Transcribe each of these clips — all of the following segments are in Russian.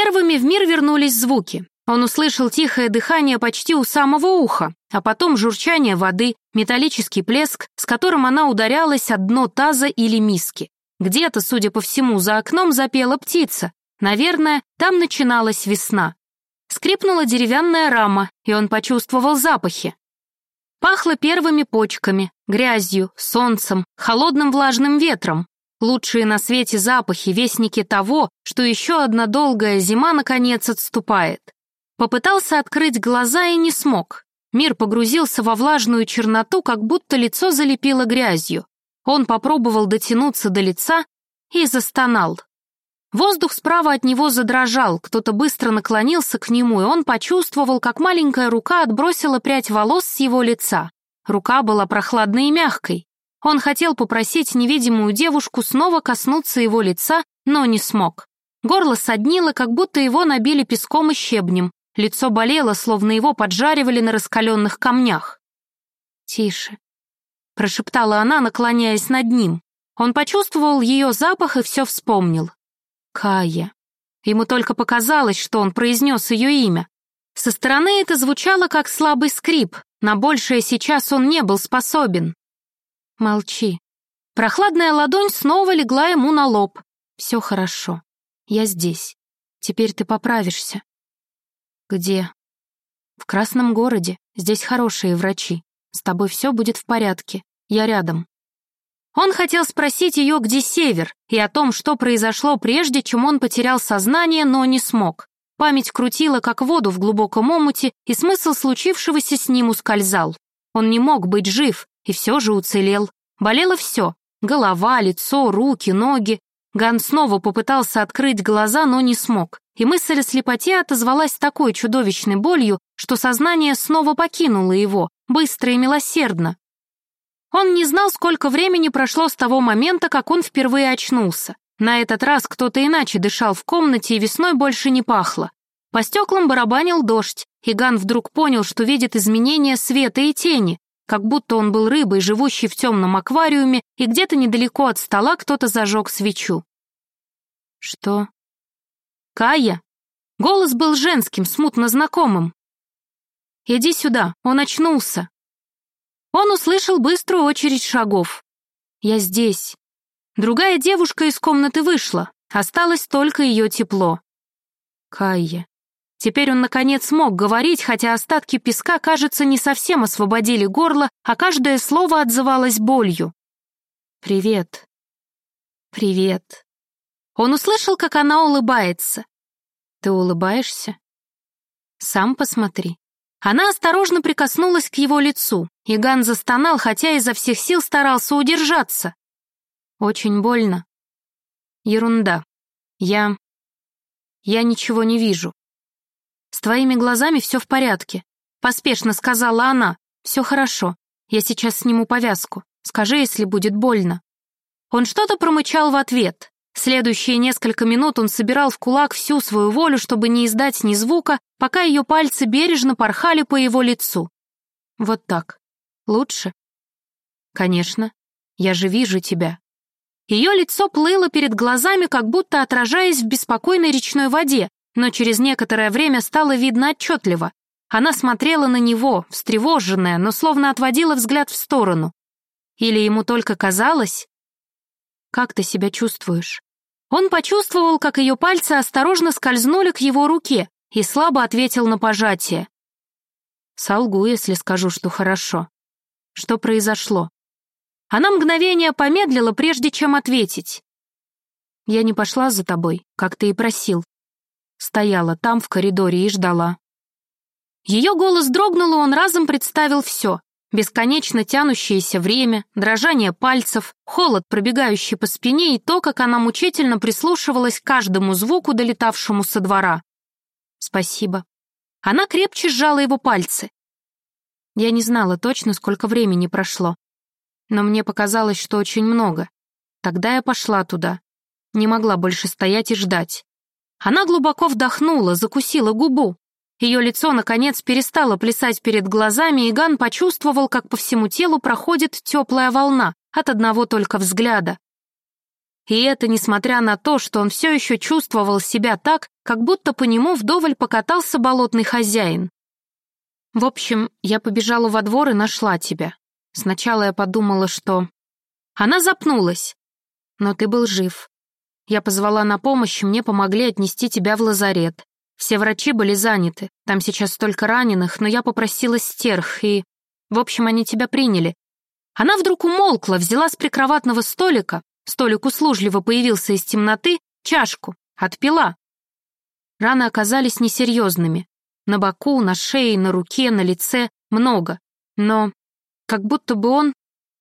Первыми в мир вернулись звуки. Он услышал тихое дыхание почти у самого уха, а потом журчание воды, металлический плеск, с которым она ударялась о дно таза или миски. Где-то, судя по всему, за окном запела птица. Наверное, там начиналась весна. Скрипнула деревянная рама, и он почувствовал запахи. Пахло первыми почками, грязью, солнцем, холодным влажным ветром. Лучшие на свете запахи, вестники того, что еще одна долгая зима наконец отступает. Попытался открыть глаза и не смог. Мир погрузился во влажную черноту, как будто лицо залепило грязью. Он попробовал дотянуться до лица и застонал. Воздух справа от него задрожал, кто-то быстро наклонился к нему, и он почувствовал, как маленькая рука отбросила прядь волос с его лица. Рука была прохладной и мягкой. Он хотел попросить невидимую девушку снова коснуться его лица, но не смог. Горло соднило, как будто его набили песком и щебнем, Лицо болело, словно его поджаривали на раскаленных камнях. «Тише», — прошептала она, наклоняясь над ним. Он почувствовал ее запах и все вспомнил. Кая. Ему только показалось, что он произнес ее имя. Со стороны это звучало как слабый скрип, на большее сейчас он не был способен. «Молчи». Прохладная ладонь снова легла ему на лоб. «Все хорошо. Я здесь. Теперь ты поправишься. «Где?» «В Красном городе. Здесь хорошие врачи. С тобой все будет в порядке. Я рядом». Он хотел спросить ее, где север, и о том, что произошло прежде, чем он потерял сознание, но не смог. Память крутила, как воду в глубоком омуте, и смысл случившегося с ним ускользал. Он не мог быть жив, и все же уцелел. Болело все — голова, лицо, руки, ноги. Ган снова попытался открыть глаза, но не смог и мысль о слепоте отозвалась такой чудовищной болью, что сознание снова покинуло его, быстро и милосердно. Он не знал, сколько времени прошло с того момента, как он впервые очнулся. На этот раз кто-то иначе дышал в комнате, и весной больше не пахло. По стеклам барабанил дождь, и Ган вдруг понял, что видит изменения света и тени, как будто он был рыбой, живущей в темном аквариуме, и где-то недалеко от стола кто-то зажег свечу. «Что?» «Кая!» Голос был женским, смутно знакомым. «Иди сюда, он очнулся». Он услышал быструю очередь шагов. «Я здесь». Другая девушка из комнаты вышла, осталось только ее тепло. Кайя. Теперь он, наконец, смог говорить, хотя остатки песка, кажется, не совсем освободили горло, а каждое слово отзывалось болью. «Привет». «Привет». Он услышал, как она улыбается. «Ты улыбаешься?» «Сам посмотри». Она осторожно прикоснулась к его лицу, и Ган застонал, хотя изо всех сил старался удержаться. «Очень больно». «Ерунда. Я... я ничего не вижу». «С твоими глазами все в порядке», — поспешно сказала она. «Все хорошо. Я сейчас сниму повязку. Скажи, если будет больно». Он что-то промычал в ответ, Следующие несколько минут он собирал в кулак всю свою волю, чтобы не издать ни звука, пока ее пальцы бережно порхали по его лицу. Вот так. Лучше? Конечно. Я же вижу тебя. Ее лицо плыло перед глазами, как будто отражаясь в беспокойной речной воде, но через некоторое время стало видно отчетливо. Она смотрела на него, встревоженная, но словно отводила взгляд в сторону. Или ему только казалось? «Как ты себя чувствуешь?» Он почувствовал, как ее пальцы осторожно скользнули к его руке и слабо ответил на пожатие. «Солгу, если скажу, что хорошо. Что произошло?» Она мгновение помедлила, прежде чем ответить. «Я не пошла за тобой, как ты и просил. Стояла там, в коридоре, и ждала». Ее голос дрогнул, и он разом представил все. Бесконечно тянущееся время, дрожание пальцев, холод, пробегающий по спине, и то, как она мучительно прислушивалась к каждому звуку, долетавшему со двора. «Спасибо». Она крепче сжала его пальцы. Я не знала точно, сколько времени прошло. Но мне показалось, что очень много. Тогда я пошла туда. Не могла больше стоять и ждать. Она глубоко вдохнула, закусила губу. Ее лицо, наконец, перестало плясать перед глазами, и Ган почувствовал, как по всему телу проходит теплая волна от одного только взгляда. И это несмотря на то, что он все еще чувствовал себя так, как будто по нему вдоволь покатался болотный хозяин. В общем, я побежала во двор и нашла тебя. Сначала я подумала, что... Она запнулась. Но ты был жив. Я позвала на помощь, мне помогли отнести тебя в лазарет. Все врачи были заняты, там сейчас столько раненых, но я попросила стерх, и... В общем, они тебя приняли. Она вдруг умолкла, взяла с прикроватного столика, столик услужливо появился из темноты, чашку, отпила. Раны оказались несерьезными. На боку, на шее, на руке, на лице много. Но как будто бы он,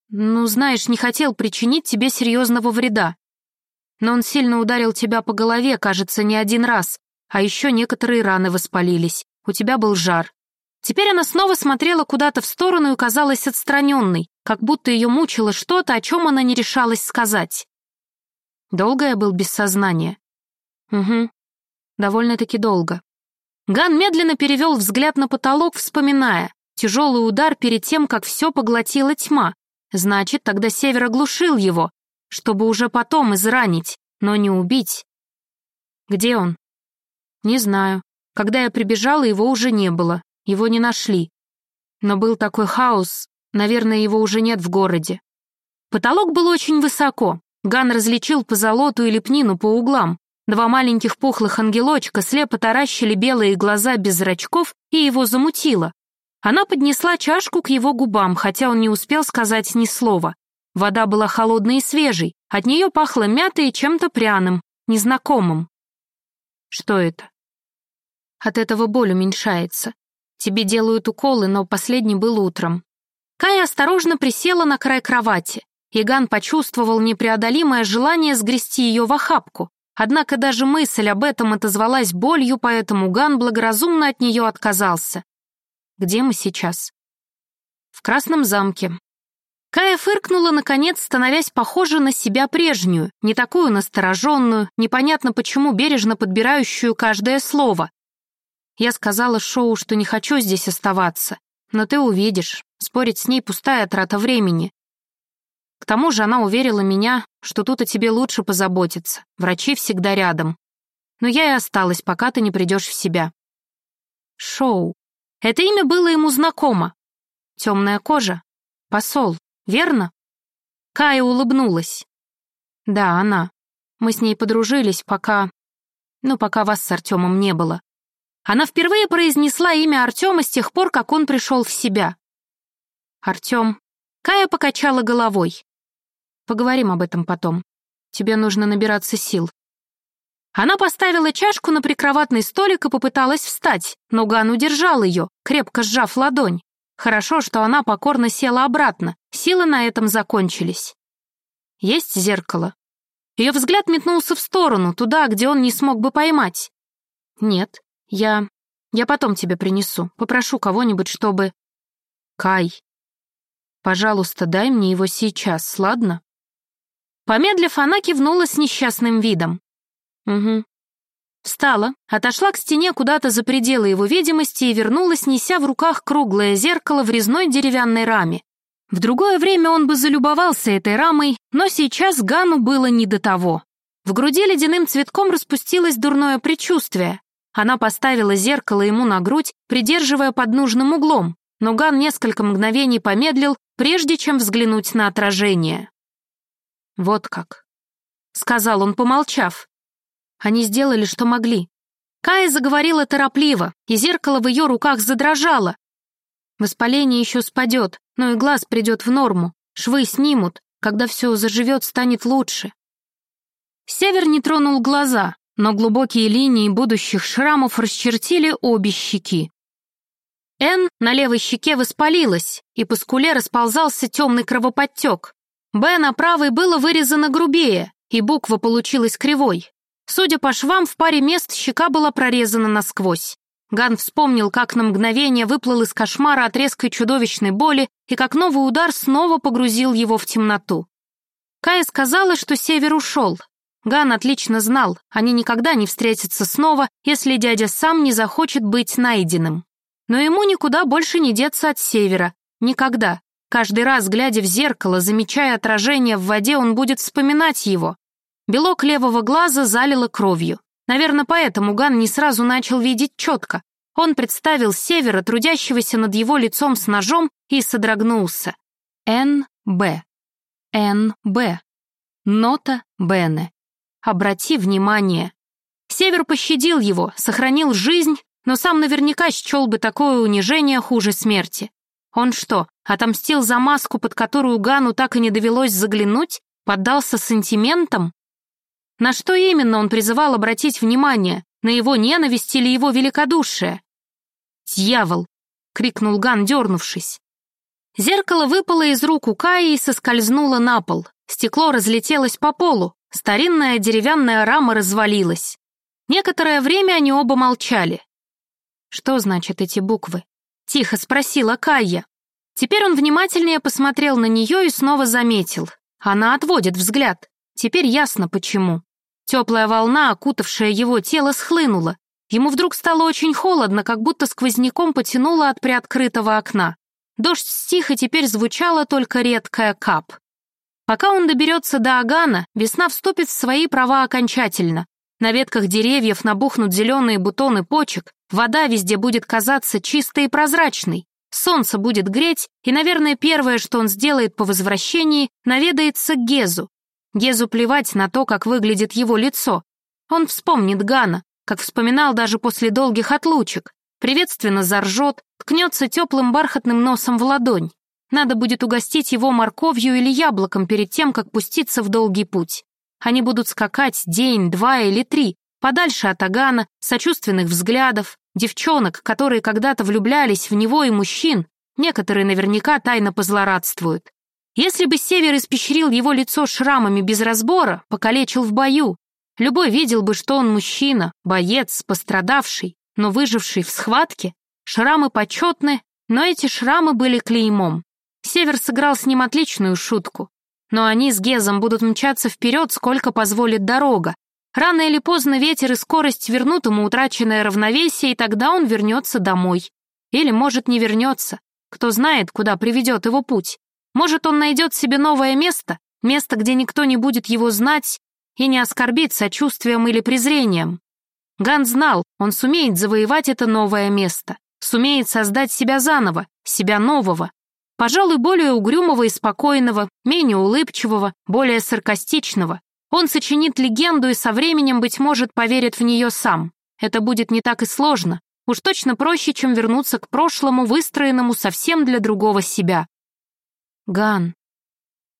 ну, знаешь, не хотел причинить тебе серьезного вреда. Но он сильно ударил тебя по голове, кажется, не один раз, а еще некоторые раны воспалились. У тебя был жар. Теперь она снова смотрела куда-то в сторону и казалась отстраненной, как будто ее мучило что-то, о чем она не решалась сказать. Долго я был без сознания? Угу, довольно-таки долго. Ган медленно перевел взгляд на потолок, вспоминая. Тяжелый удар перед тем, как все поглотила тьма. Значит, тогда Север оглушил его, чтобы уже потом изранить, но не убить. Где он? Не знаю. Когда я прибежала, его уже не было. Его не нашли. Но был такой хаос, наверное, его уже нет в городе. Потолок был очень высоко. Ган различил по золоту и лепнину по углам. Два маленьких пухлых ангелочка слепо таращили белые глаза без зрачков, и его замутило. Она поднесла чашку к его губам, хотя он не успел сказать ни слова. Вода была холодной и свежей, от нее пахло мятой и чем-то пряным, незнакомым. Что это? От этого боль уменьшается. Тебе делают уколы, но последний был утром. Кая осторожно присела на край кровати. Иган почувствовал непреодолимое желание сгрести ее в охапку. Однако даже мысль об этом отозвалась болью, поэтому Ган благоразумно от нее отказался. «Где мы сейчас?» «В Красном замке». Кая фыркнула, наконец, становясь похожа на себя прежнюю, не такую настороженную, непонятно почему бережно подбирающую каждое слово. Я сказала Шоу, что не хочу здесь оставаться, но ты увидишь, спорить с ней пустая трата времени. К тому же она уверила меня, что тут о тебе лучше позаботиться, врачи всегда рядом. Но я и осталась, пока ты не придешь в себя. Шоу. Это имя было ему знакомо. Темная кожа. Посол, верно? Кая улыбнулась. Да, она. Мы с ней подружились, пока... Ну, пока вас с Артемом не было. Она впервые произнесла имя Артема с тех пор, как он пришел в себя. Артем. Кая покачала головой. Поговорим об этом потом. Тебе нужно набираться сил. Она поставила чашку на прикроватный столик и попыталась встать, но Ган удержал ее, крепко сжав ладонь. Хорошо, что она покорно села обратно, силы на этом закончились. Есть зеркало. Ее взгляд метнулся в сторону, туда, где он не смог бы поймать. Нет, я... я потом тебе принесу. Попрошу кого-нибудь, чтобы... Кай. Пожалуйста, дай мне его сейчас, ладно? Помедлив, она кивнула с несчастным видом. Угу. Встала, отошла к стене куда-то за пределы его видимости и вернулась, неся в руках круглое зеркало в резной деревянной раме. В другое время он бы залюбовался этой рамой, но сейчас Гану было не до того. В груди ледяным цветком распустилось дурное предчувствие. Она поставила зеркало ему на грудь, придерживая под нужным углом, но Ган несколько мгновений помедлил, прежде чем взглянуть на отражение. «Вот как», — сказал он, помолчав. Они сделали, что могли. Кая заговорила торопливо, и зеркало в ее руках задрожало. Воспаление еще спадет, но и глаз придет в норму, швы снимут, когда все заживет, станет лучше. Север не тронул глаза, но глубокие линии будущих шрамов расчертили обе щеки. Н на левой щеке воспалилась, и по скуле расползался темный кровоподтек. Б на правой было вырезано грубее, и буква получилась кривой. Судя по швам, в паре мест щека была прорезана насквозь. Ган вспомнил, как на мгновение выплыл из кошмара от резкой чудовищной боли и как новый удар снова погрузил его в темноту. Кая сказала, что Север ушел, Ган отлично знал, они никогда не встретятся снова, если дядя сам не захочет быть найденным. Но ему никуда больше не деться от севера. Никогда. Каждый раз, глядя в зеркало, замечая отражение в воде, он будет вспоминать его. Белок левого глаза залило кровью. Наверное, поэтому Ган не сразу начал видеть четко. Он представил севера, трудящегося над его лицом с ножом, и содрогнулся. Н.Б. Н.Б. Нота Бене. Обрати внимание. Север пощадил его, сохранил жизнь, но сам наверняка счел бы такое унижение хуже смерти. Он что, отомстил за маску, под которую Гану так и не довелось заглянуть? Поддался сантиментам? На что именно он призывал обратить внимание? На его ненависть или его великодушие? «Дьявол!» — крикнул Ган, дернувшись. Зеркало выпало из рук у Каи и соскользнуло на пол. Стекло разлетелось по полу, старинная деревянная рама развалилась. Некоторое время они оба молчали. «Что значат эти буквы?» — тихо спросила Кайя. Теперь он внимательнее посмотрел на нее и снова заметил. Она отводит взгляд. Теперь ясно, почему. Теплая волна, окутавшая его тело, схлынула. Ему вдруг стало очень холодно, как будто сквозняком потянуло от приоткрытого окна. Дождь стих, и теперь звучала только редкая кап. Пока он доберется до Агана, весна вступит в свои права окончательно. На ветках деревьев набухнут зеленые бутоны почек, вода везде будет казаться чистой и прозрачной, солнце будет греть, и, наверное, первое, что он сделает по возвращении, наведается к Гезу, Гезу плевать на то, как выглядит его лицо. Он вспомнит Гана, как вспоминал даже после долгих отлучек. Приветственно заржет, ткнется теплым бархатным носом в ладонь. Надо будет угостить его морковью или яблоком перед тем, как пуститься в долгий путь. Они будут скакать день, два или три, подальше от Агана, сочувственных взглядов, девчонок, которые когда-то влюблялись в него и мужчин, некоторые наверняка тайно позлорадствуют. Если бы Север испещрил его лицо шрамами без разбора, покалечил в бою, любой видел бы, что он мужчина, боец, пострадавший, но выживший в схватке. Шрамы почетны, но эти шрамы были клеймом. Север сыграл с ним отличную шутку. Но они с Гезом будут мчаться вперед, сколько позволит дорога. Рано или поздно ветер и скорость вернут ему утраченное равновесие, и тогда он вернется домой. Или, может, не вернется. Кто знает, куда приведет его путь. Может, он найдет себе новое место, место, где никто не будет его знать и не оскорбит сочувствием или презрением. Ган знал, он сумеет завоевать это новое место, сумеет создать себя заново, себя нового, пожалуй, более угрюмого и спокойного, менее улыбчивого, более саркастичного. Он сочинит легенду и со временем, быть может, поверит в нее сам. Это будет не так и сложно, уж точно проще, чем вернуться к прошлому, выстроенному совсем для другого себя. Ган.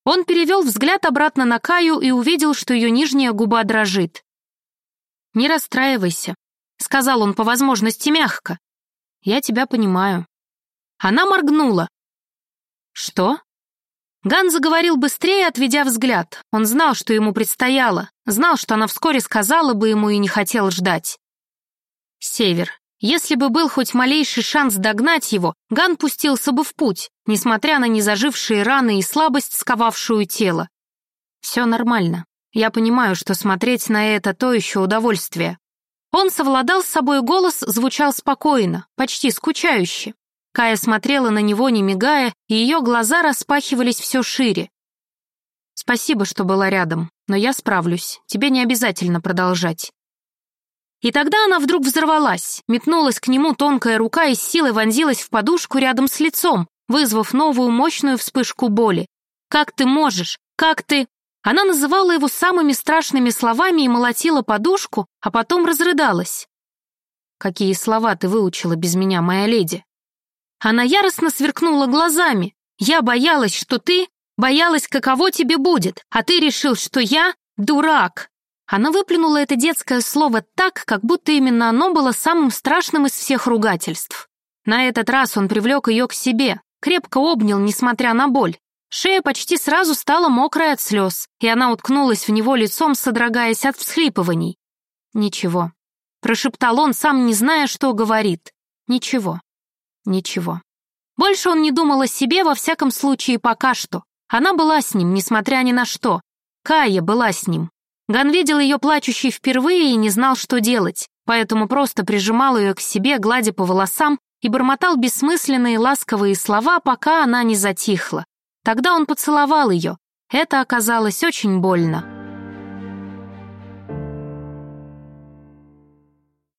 Он перевел взгляд обратно на Каю и увидел, что ее нижняя губа дрожит. «Не расстраивайся», — сказал он по возможности мягко. «Я тебя понимаю». Она моргнула. «Что?» Ган заговорил быстрее, отведя взгляд. Он знал, что ему предстояло, знал, что она вскоре сказала бы ему и не хотел ждать. «Север, если бы был хоть малейший шанс догнать его, Ган пустился бы в путь, несмотря на незажившие раны и слабость, сковавшую тело. Все нормально. Я понимаю, что смотреть на это то еще удовольствие. Он совладал с собой, голос звучал спокойно, почти скучающе. Кая смотрела на него, не мигая, и ее глаза распахивались все шире. «Спасибо, что была рядом, но я справлюсь. Тебе не обязательно продолжать. И тогда она вдруг взорвалась, метнулась к нему тонкая рука и с силой вонзилась в подушку рядом с лицом, вызвав новую мощную вспышку боли. «Как ты можешь? Как ты...» Она называла его самыми страшными словами и молотила подушку, а потом разрыдалась. «Какие слова ты выучила без меня, моя леди?» Она яростно сверкнула глазами. «Я боялась, что ты... Боялась, каково тебе будет, а ты решил, что я дурак!» Она выплюнула это детское слово так, как будто именно оно было самым страшным из всех ругательств. На этот раз он привлек ее к себе, крепко обнял, несмотря на боль. Шея почти сразу стала мокрой от слез, и она уткнулась в него лицом, содрогаясь от всхлипываний. «Ничего», — прошептал он, сам не зная, что говорит. «Ничего, ничего». Больше он не думал о себе, во всяком случае, пока что. Она была с ним, несмотря ни на что. Кая была с ним. Ган видел ее плачущей впервые и не знал, что делать, поэтому просто прижимал ее к себе, гладя по волосам, и бормотал бессмысленные ласковые слова, пока она не затихла. Тогда он поцеловал ее. Это оказалось очень больно.